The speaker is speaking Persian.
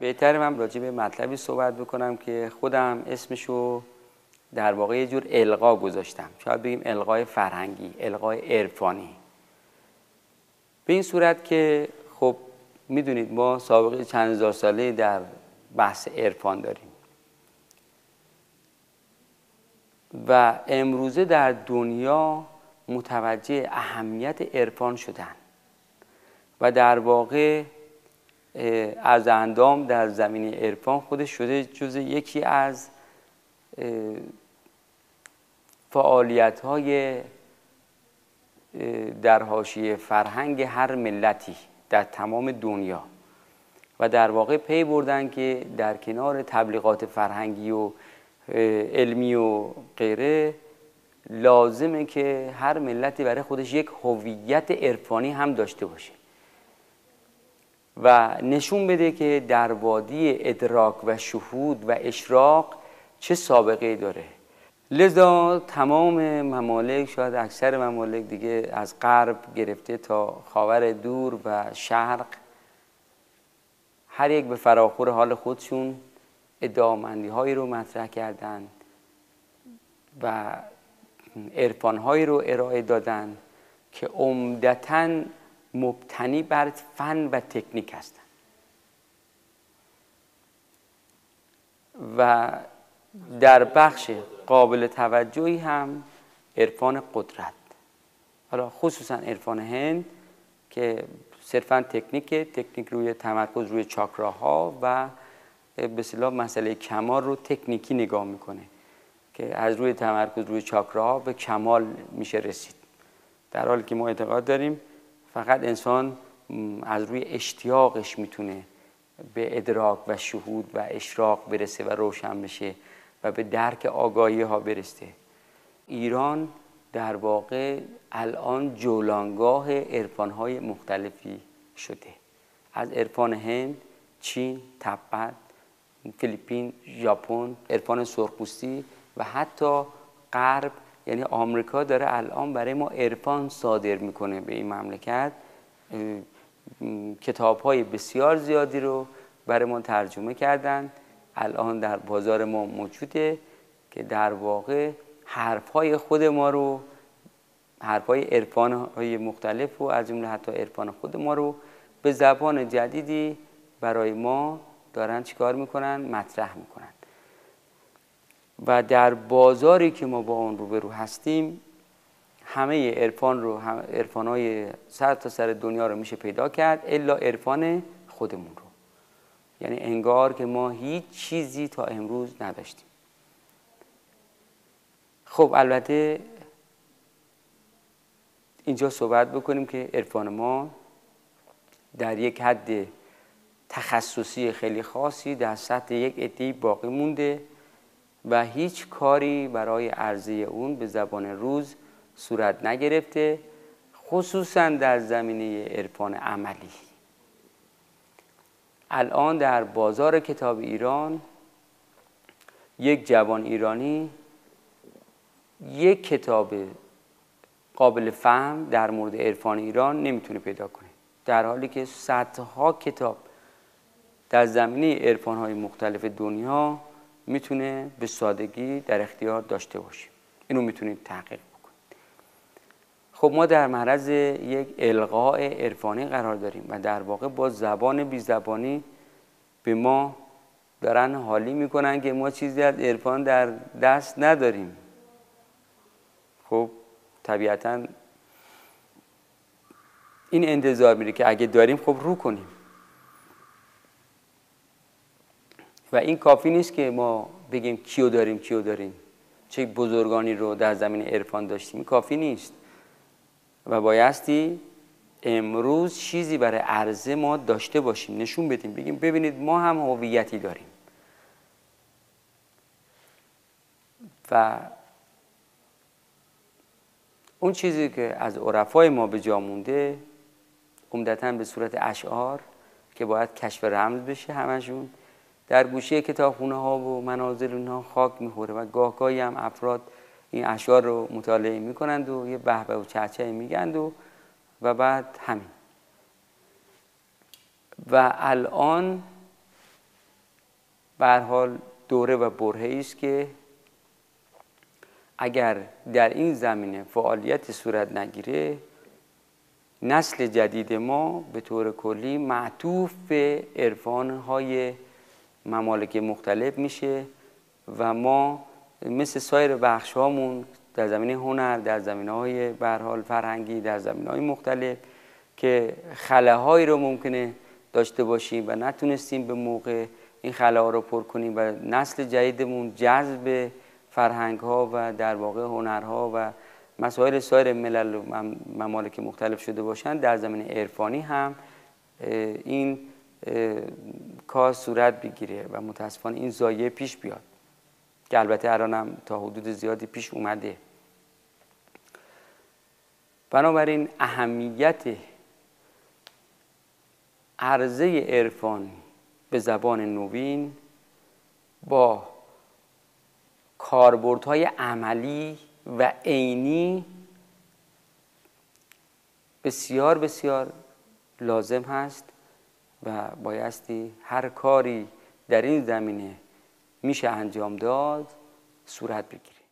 بهتر من راجع به مطلبی صحبت بکنم که خودم اسمشو در واقع یه جور القا گذاشتم. شاید بگیم القای فرهنگی القای عرفانی. به این صورت که خب می‌دونید ما سابقه چند هزار ساله در بحث عرفان داریم. و امروزه در دنیا متوجه اهمیت عرفان شدن. و در واقع از اندام در زمین عرفان خودش شده جز یکی از فعالیت های در حاشیه فرهنگ هر ملتی در تمام دنیا. و در واقع پی بردن که در کنار تبلیغات فرهنگی و علمی و غیره لازمه که هر ملتی برای خودش یک هویت عرفانی هم داشته باشه. و نشون بده که در وادی ادراک و شهود و اشراق چه سابقه داره. لذا تمام ممالک شاید اکثر ممالک دیگه از غرب گرفته تا خاور دور و شرق هر یک به فراخور حال خودشون ادامندی هایی رو مطرح کردند و عرفان هایی رو ارائه دادن که عمدتا مبتنی بر فن و تکنیک هستند و در بخش قابل توجهی هم عرفان قدرت. حالا خصوصا عرفان هند که صرفا تکنیک تکنیک روی تمرکز روی چاکراها و به اصطلاح مسئله کمال رو تکنیکی نگاه می‌کنه که از روی تمرکز روی چاکراها به کمال میشه رسید. در حالی که ما اعتقاد داریم فقط انسان از روی اشتیاقش می‌تونه به ادراک و شهود و اشراق برسه و روشن بشه و به درک آگاهی ها برسته ایران در واقع الان جولانگاه عرفان های مختلفی شده. از عرفان هند، چین، تبت، فیلیپین، ژاپن، عرفان سرخپوستی و حتی غرب یعنی آمریکا داره الان برای ما عرفان صادر می‌کنه به این مملکت. کتاب های بسیار زیادی رو برای ما ترجمه کردن. الان در بازار ما موجوده که در واقع حرف های خود ما رو حرف های عرفان های مختلف و از جمله حتی عرفان خود ما رو به زبان جدیدی برای ما دارن چیکار می‌کنن؟ مطرح می‌کنن. و در بازاری که ما با اون روبرو هستیم همه عرفان رو عرفان های سر تا سر دنیا رو میشه پیدا کرد الا عرفان خودمون رو. یعنی انگار که ما هیچ چیزی تا امروز نداشتیم. خب البته اینجا صحبت بکنیم که عرفان ما در یک حد تخصصی خیلی خاصی در سطح یک عده باقی مونده. و هیچ کاری برای عرضه اون به زبان روز صورت نگرفته خصوصا در زمینه عرفان عملی. الان در بازار کتاب ایران یک جوان ایرانی یک کتاب قابل فهم در مورد عرفان ایران نمی‌تونه پیدا کنه. در حالی که صدها کتاب در زمینه عرفان های مختلف دنیا می‌تونه به سادگی در اختیار داشته باشه. اینو می‌تونید تحقیق بکنید. خب ما در معرض یک القاء عرفانی قرار داریم و در واقع با زبان بی زبانی به ما دارن حالی می‌کنن که ما چیزی از عرفان در دست نداریم. خب طبیعتا این انتظار میره که اگه داریم خب رو کنیم. و این کافی نیست که ما بگیم کیو داریم کیو داریم. چه بزرگانی رو در زمین عرفان داشتیم. کافی نیست. و بایستی امروز چیزی برای عرضه ما داشته باشیم نشون بدیم بگیم ببینید ما هم هویتی داریم. و اون چیزی که از عرفای ما به جا مونده عمدتا به صورت اشعار که باید کشف رمز بشه همشون در گوشه کتابخونه ها و منازل اونها خاک می‌خوره و گاهگاهی هم افراد این اشعار رو مطالعه می‌کنند و یه بهبه و چهچه میگند و و بعد همین. و الان به حال دوره و برهه است که اگر در این زمینه فعالیت صورت نگیره نسل جدید ما به طور کلی معطوف به عرفانهای ممالک مختلف میشه و ما مثل سایر بخش هامون در زمینه هنر در زمینه های برحال فرهنگی در زمینه های مختلف که خلاهایی رو ممکنه داشته باشیم و نتونستیم به موقع این خلاها رو پر کنیم و نسل جدیدمون جذب فرهنگ ها و در واقع هنرها و مسائل سایر ملل و ممالک مختلف شده باشند در زمین عرفانی هم این کار صورت بگیره و متاسفانه این زایه پیش بیاد که البته الانم تا حدود زیادی پیش اومده. بنابراین اهمیت عرضه عرفانی به زبان نوین با کاربردهای عملی و عینی بسیار بسیار لازم هست. و بایستی هر کاری در این زمینه میشه انجام داد صورت بگیره